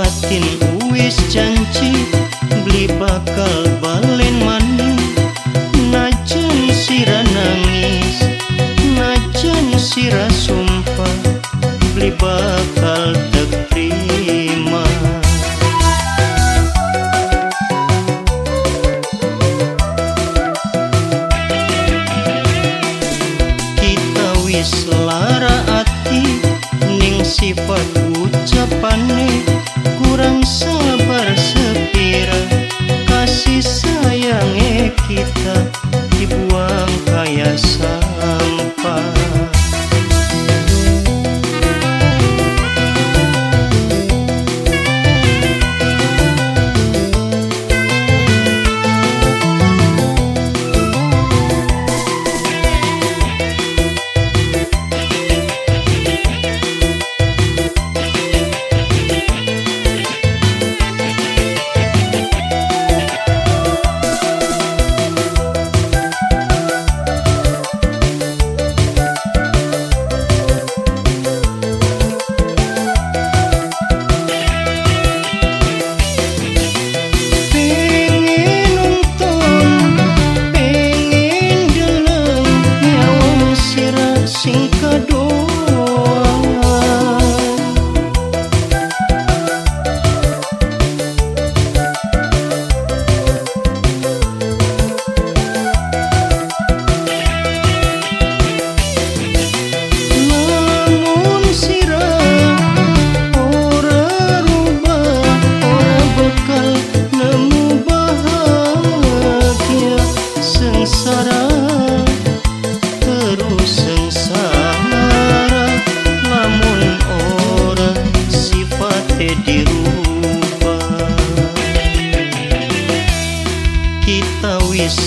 batin wis janji beli bakal balen mani najan sira nangis najan sira sumpah beli bakal tek terima. Kita wis lara ati ning sifat ucapane yang sabar sepira kasih sayangnya kita.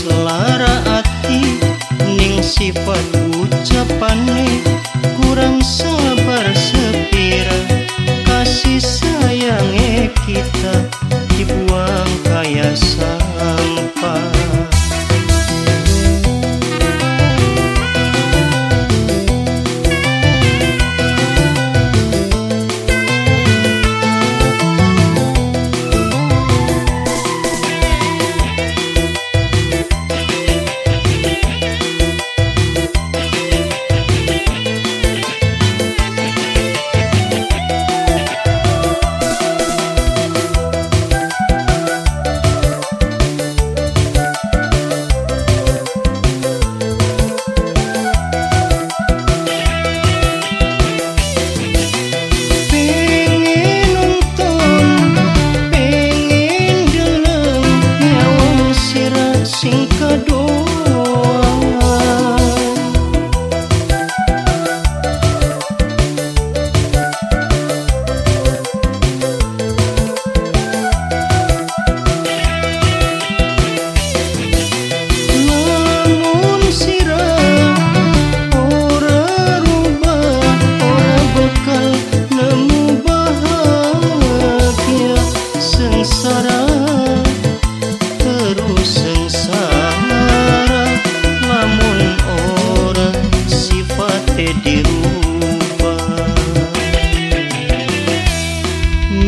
lara ati Ning sifat ucapane kurang sabar sepira. Kasih sayangnya kita dibuang kaya sampah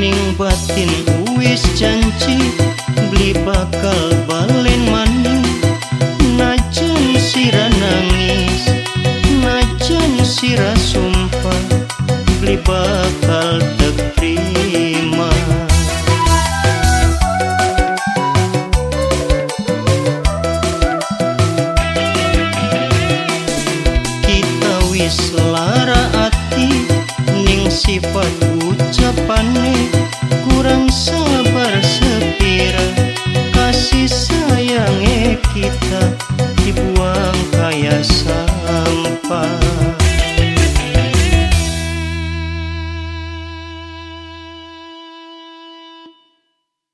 ning batin wis janji beli bakal balen maning cepat ucapannya kurang sabar sepira kasih sayangnya kita.